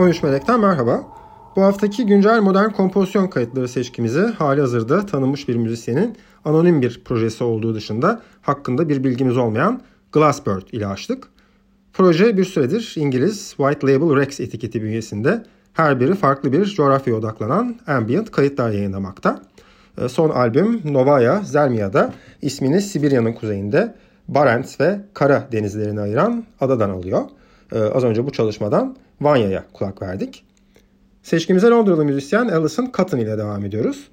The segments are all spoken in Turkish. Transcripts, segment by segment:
13 Melek'ten merhaba. Bu haftaki güncel modern kompozisyon kayıtları seçkimizi hali hazırda tanınmış bir müzisyenin anonim bir projesi olduğu dışında hakkında bir bilgimiz olmayan Glassbird ile açtık. Proje bir süredir İngiliz White Label Rex etiketi bünyesinde her biri farklı bir coğrafyaya odaklanan ambient kayıtlar yayınlamakta. Ee, son albüm Novaya Zelmia'da ismini Sibirya'nın kuzeyinde Barents ve Kara denizlerini ayıran adadan alıyor. Ee, az önce bu çalışmadan Vanya'ya kulak verdik. Seçkimize Londralı müzisyen Alison Cotton ile devam ediyoruz.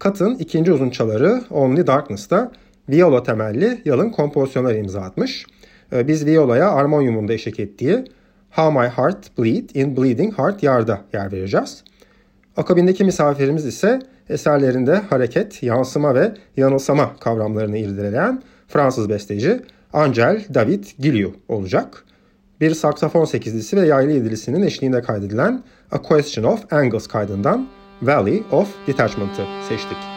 Cotton ikinci uzun çaları Only Darkness'ta viola temelli yalın kompozisyonlar imza atmış. Ee, biz violaya armonyumunda eşlik ettiği How My Heart Bleed in Bleeding Heart Yard'a yer vereceğiz. Akabindeki misafirimiz ise eserlerinde hareket, yansıma ve yanılsama kavramlarını irdeleyen Fransız besteci Angel David Gilliou olacak bir saksafon sekizlisi ve yaylı yedilisinin eşliğinde kaydedilen A Question of Angles kaydından Valley of Detachment'ı seçtik.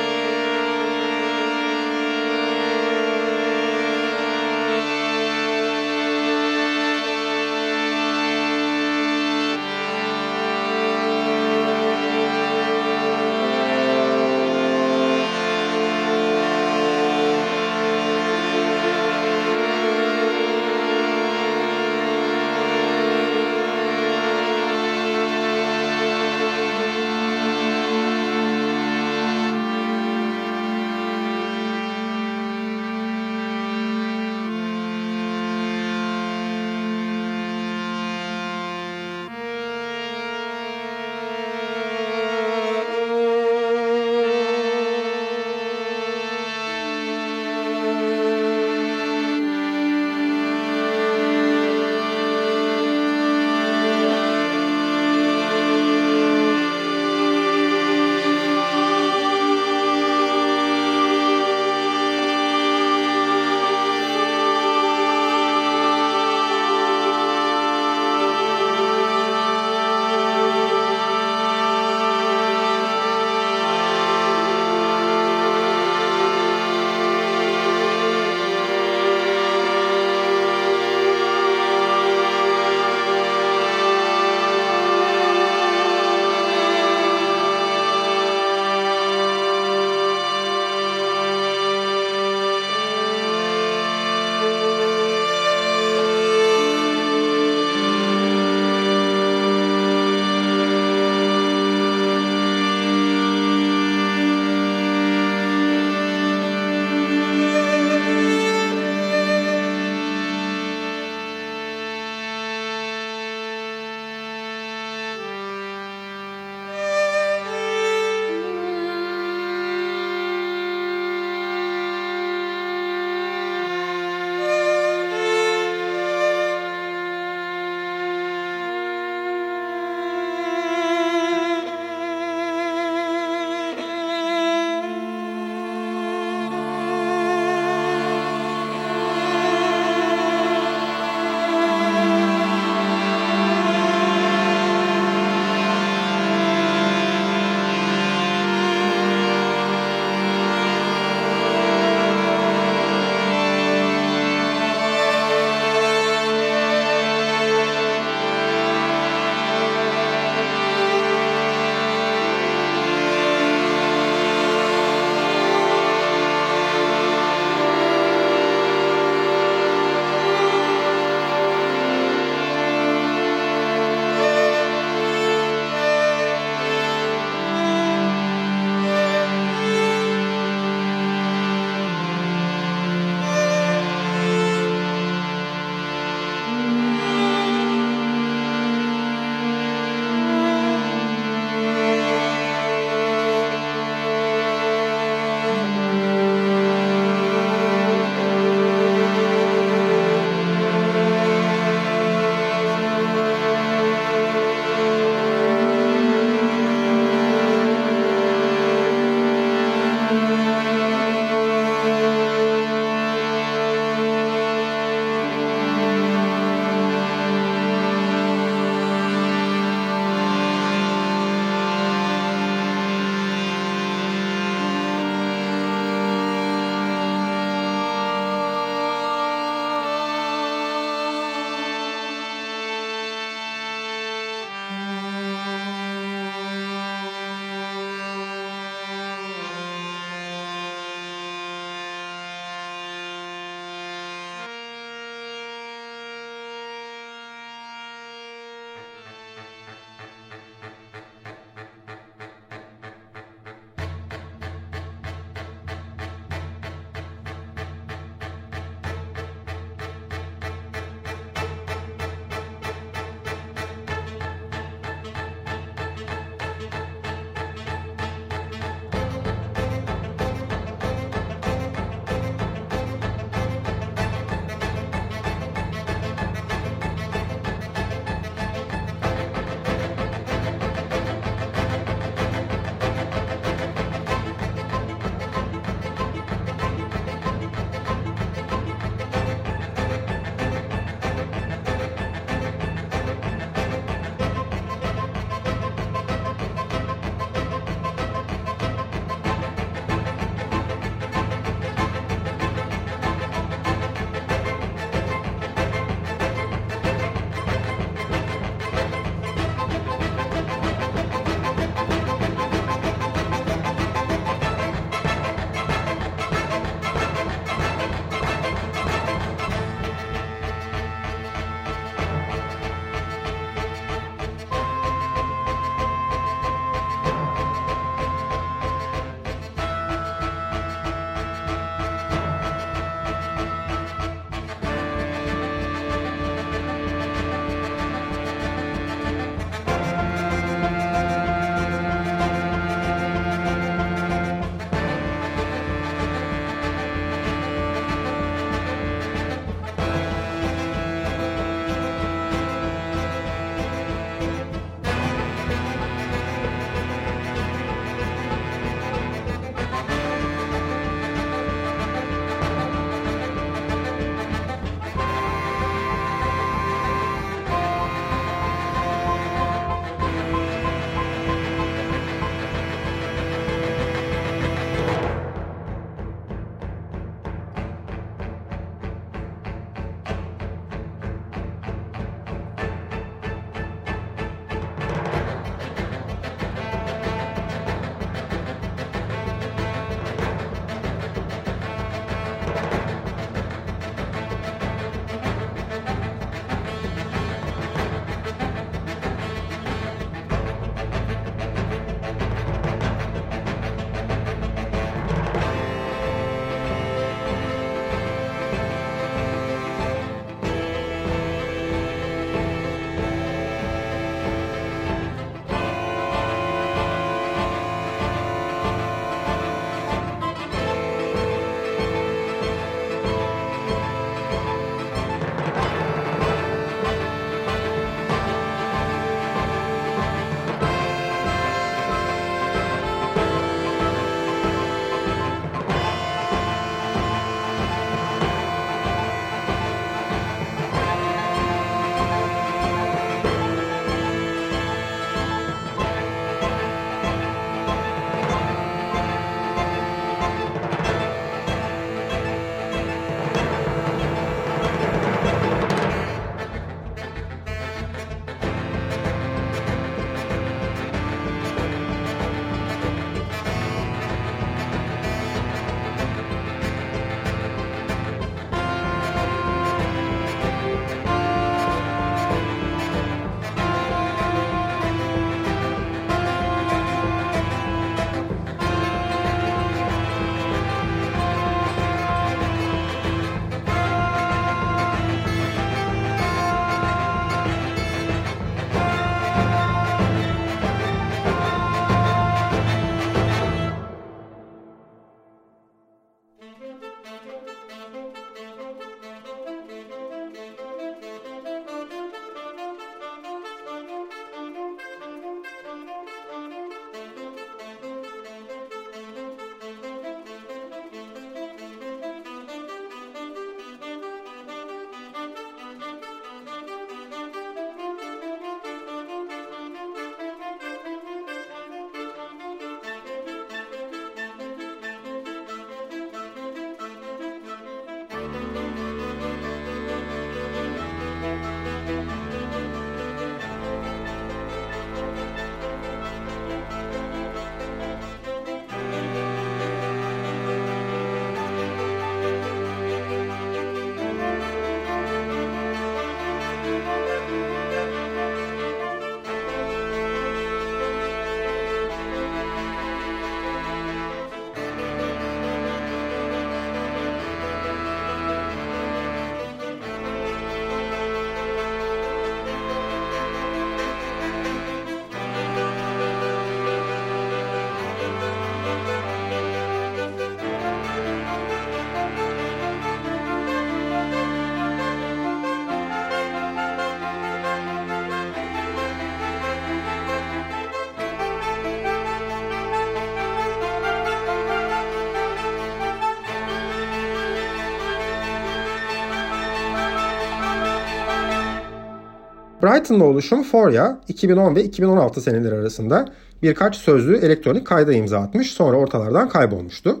Brighton'da oluşum Foria 2010 ve 2016 seneleri arasında birkaç sözlü elektronik kayda imza atmış sonra ortalardan kaybolmuştu.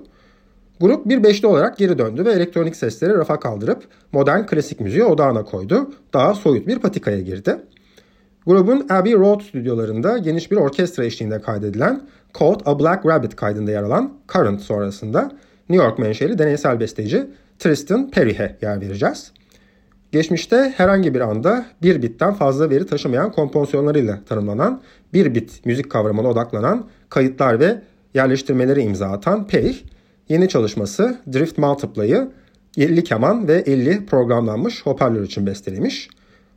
Grup bir beşli olarak geri döndü ve elektronik sesleri rafa kaldırıp modern klasik müziği odağına koydu. Daha soyut bir patikaya girdi. Grubun Abbey Road stüdyolarında geniş bir orkestra eşliğinde kaydedilen Caught a Black Rabbit kaydında yer alan Current sonrasında New York menşeli deneysel besteci Tristan Perry'e yer vereceğiz. Geçmişte herhangi bir anda bir bitten fazla veri taşımayan kompozisyonlarıyla tanımlanan bir bit müzik kavramına odaklanan kayıtlar ve yerleştirmeleri imza atan Pey, yeni çalışması Drift Multiply'ı 50 keman ve 50 programlanmış hoparlör için bestelemiş.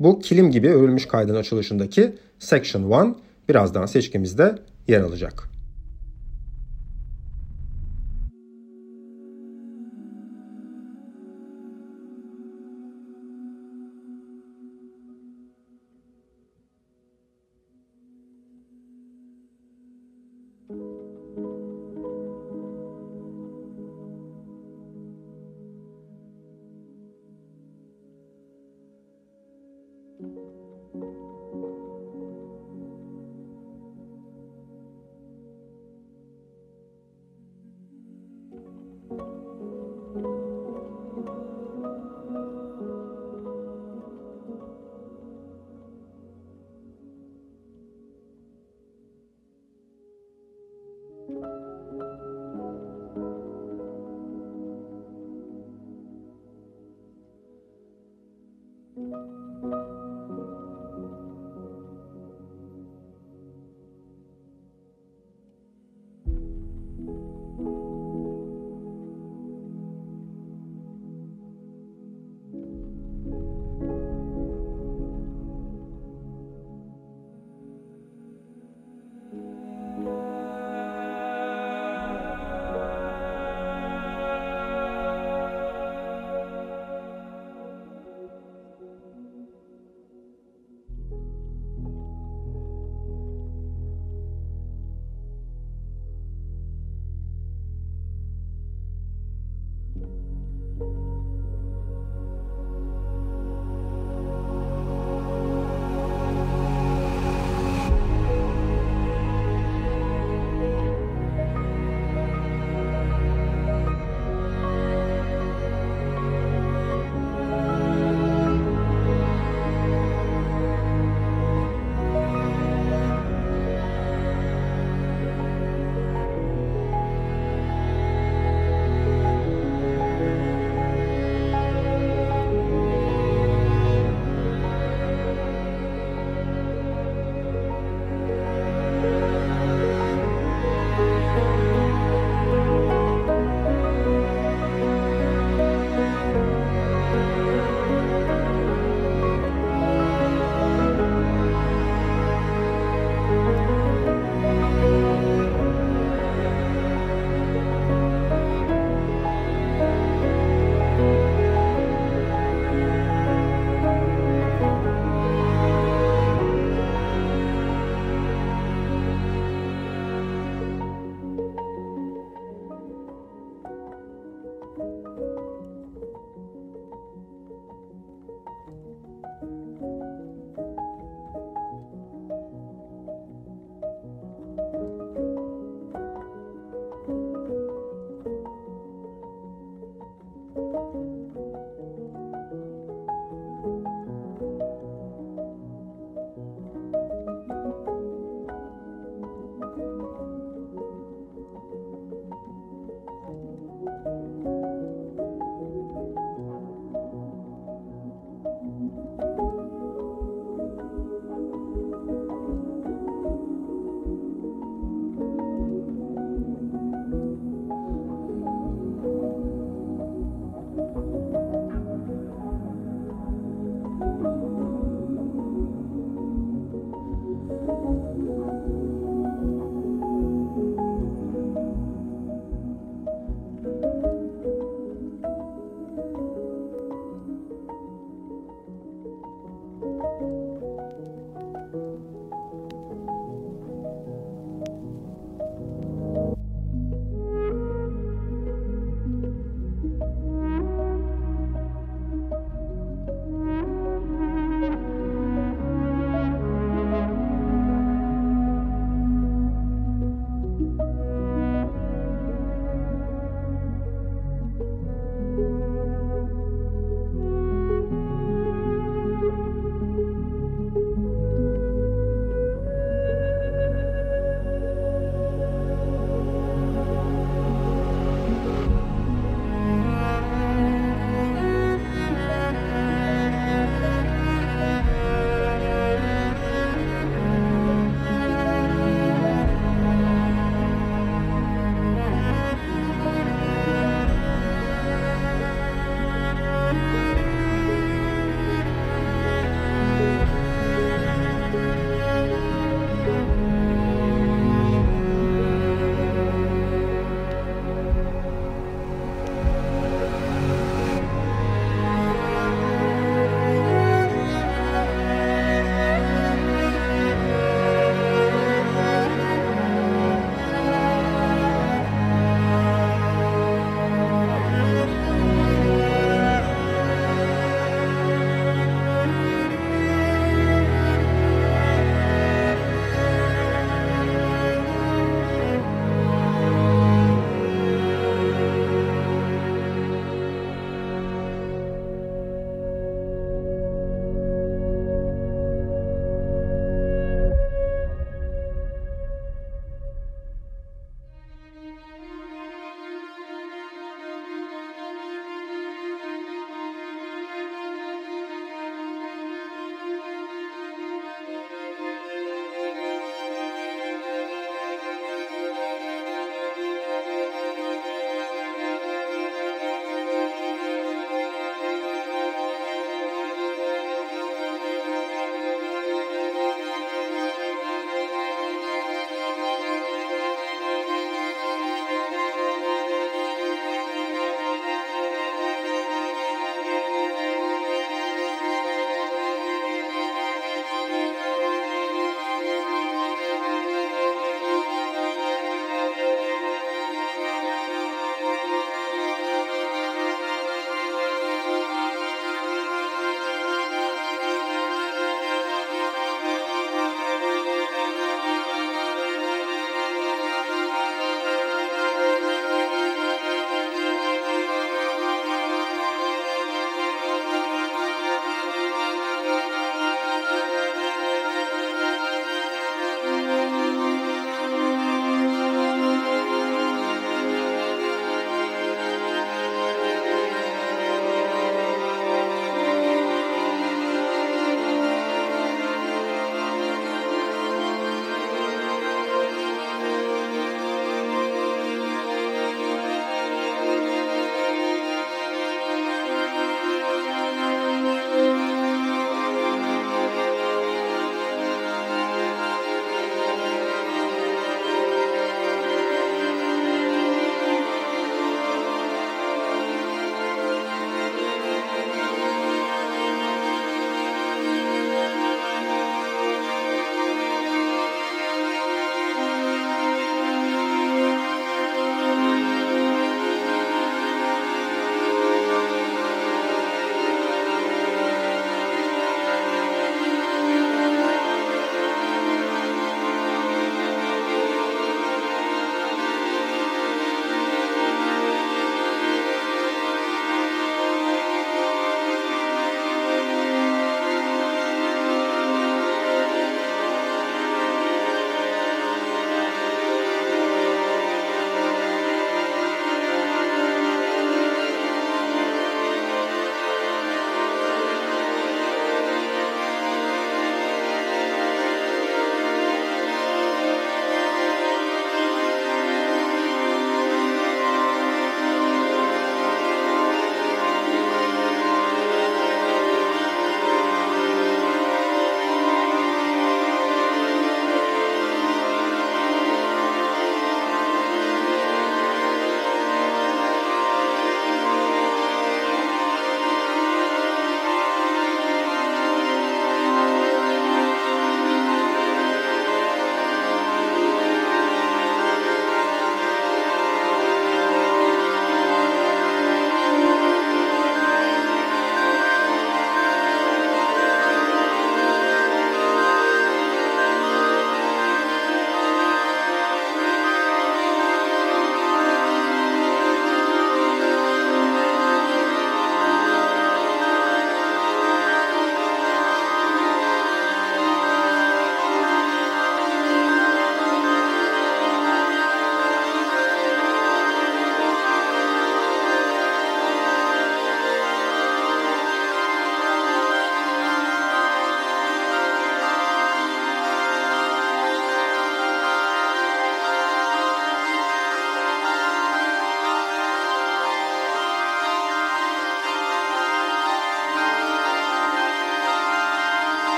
Bu kilim gibi övülmüş kaydın açılışındaki Section 1 birazdan seçkimizde yer alacak.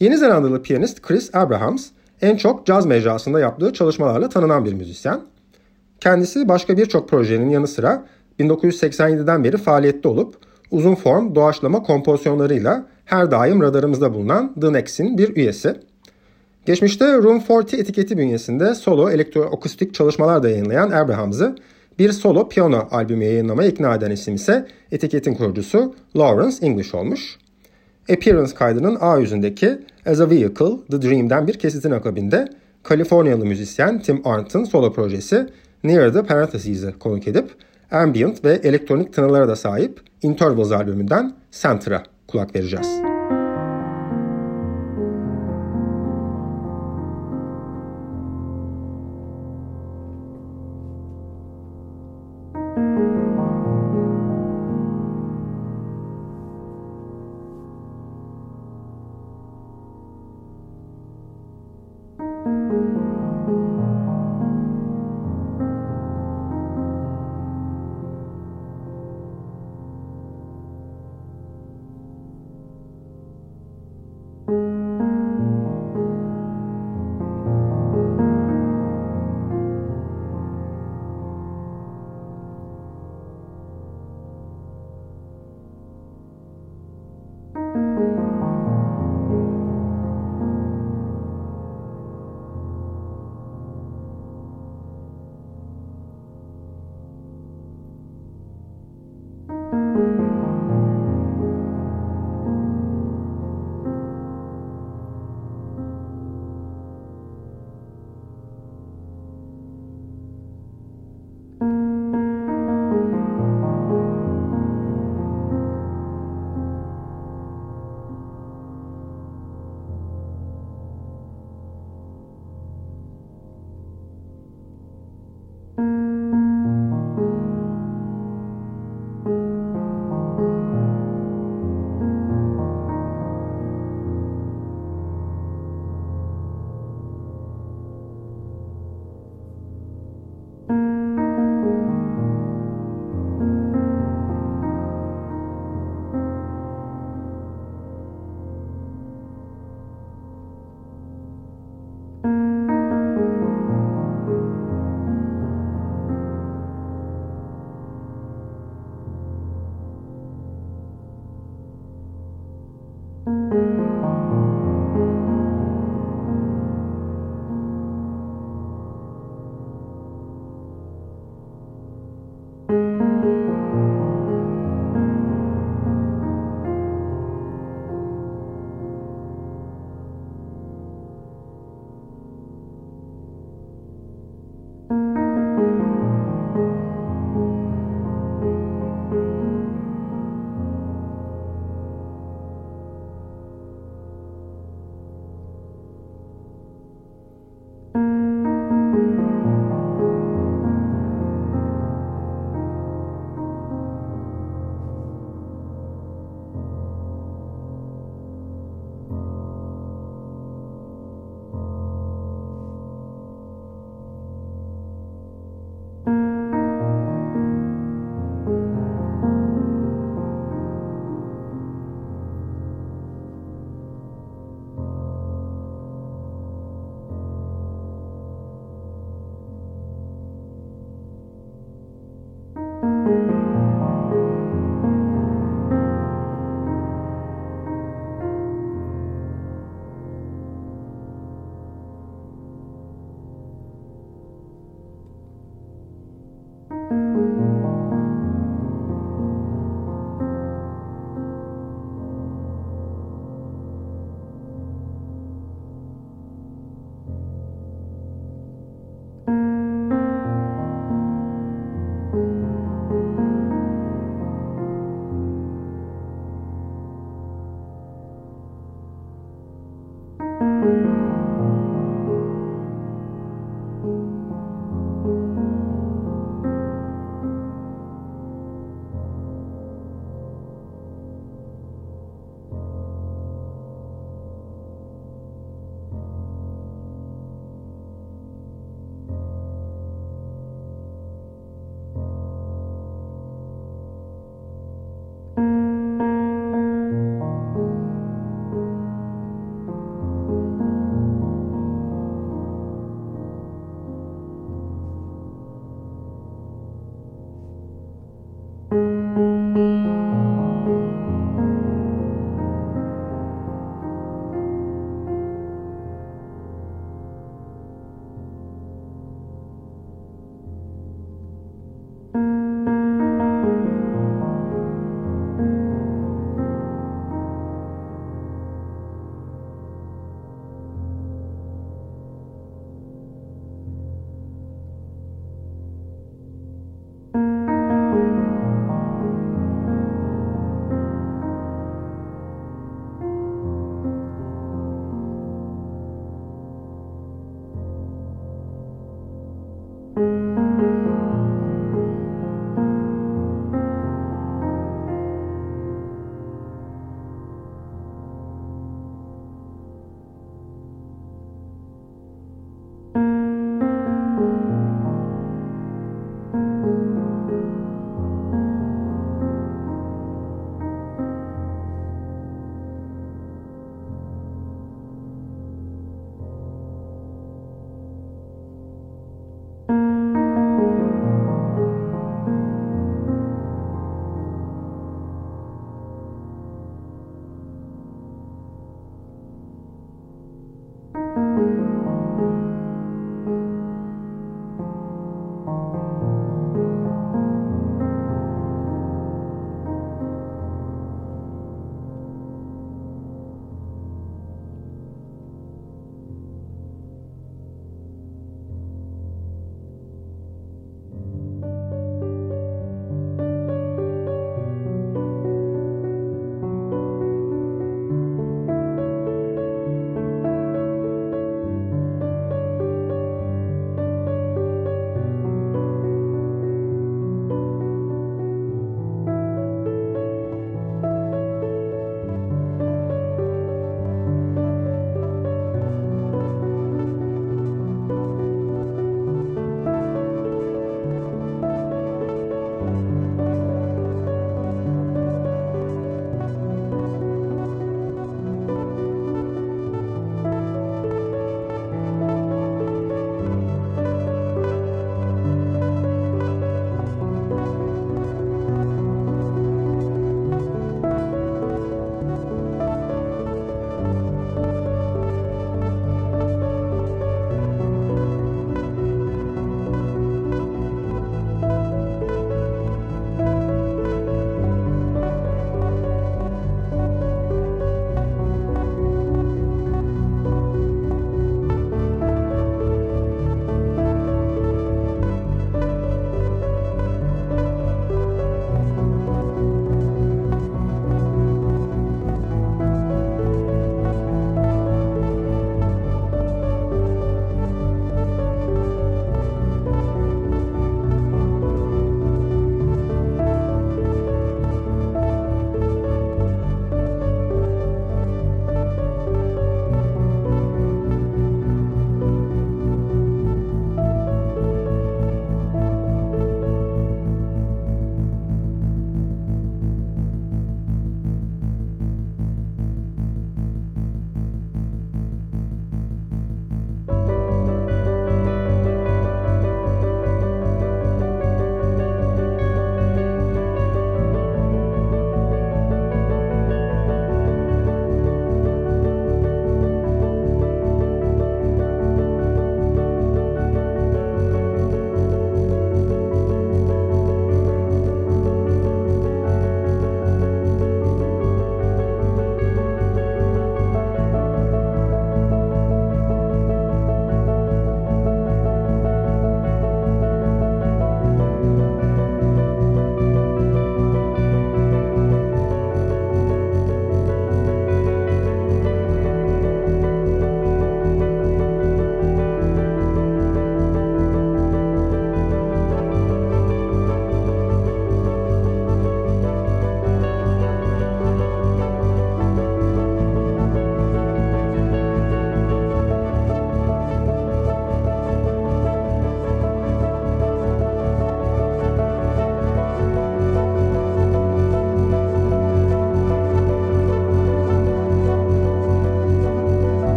Yeni Zelandalı piyanist Chris Abrahams en çok caz mecrasında yaptığı çalışmalarla tanınan bir müzisyen. Kendisi başka birçok projenin yanı sıra 1987'den beri faaliyette olup uzun form doğaçlama kompozisyonlarıyla her daim radarımızda bulunan The Next'in bir üyesi. Geçmişte Room 40 etiketi bünyesinde solo elektroakustik çalışmalar da yayınlayan Abrahams'ı bir solo piyano albümü yayınlamaya ikna eden isim ise etiketin kurucusu Lawrence English olmuş. Appearance kaydının A yüzündeki As a Vehicle, The Dream'den bir kesitin akabinde Kaliforniyalı müzisyen Tim Arndt'ın solo projesi Near the Parentheses'i konuk edip ambient ve elektronik tınılara da sahip Intervals albümünden Center'a kulak vereceğiz.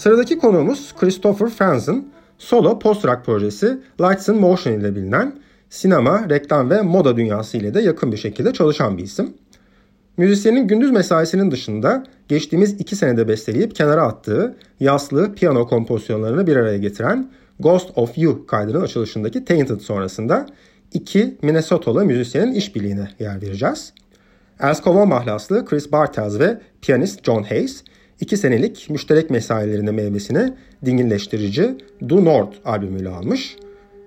Sıradaki konuğumuz Christopher Franzen, solo post-rock projesi Lights in Motion ile bilinen sinema, reklam ve moda dünyası ile de yakın bir şekilde çalışan bir isim. Müzisyenin gündüz mesaisinin dışında geçtiğimiz iki senede besteleyip kenara attığı yaslı piyano kompozisyonlarını bir araya getiren Ghost of You kaydının açılışındaki Tainted sonrasında iki Minnesotalı müzisyenin işbirliğine yer vereceğiz. Elskovo mahlaslı Chris Bartels ve piyanist John Hayes iki senelik müşterek mesailerinde meyvesini dinginleştirici Do North albümüyle almış.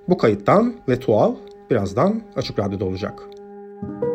Bu kayıttan ve Tual birazdan Açık Radyo'da olacak. Müzik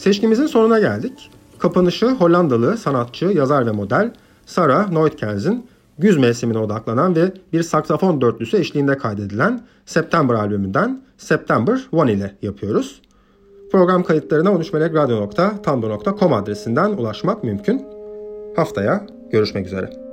Seçkimizin sonuna geldik. Kapanışı Hollandalı sanatçı, yazar ve model Sarah Nooitkens'in güz mevsimine odaklanan ve bir saksafon dörtlüsü eşliğinde kaydedilen September albümünden September One ile yapıyoruz. Program kayıtlarına 13melekradyo.tumblr.com adresinden ulaşmak mümkün. Haftaya görüşmek üzere.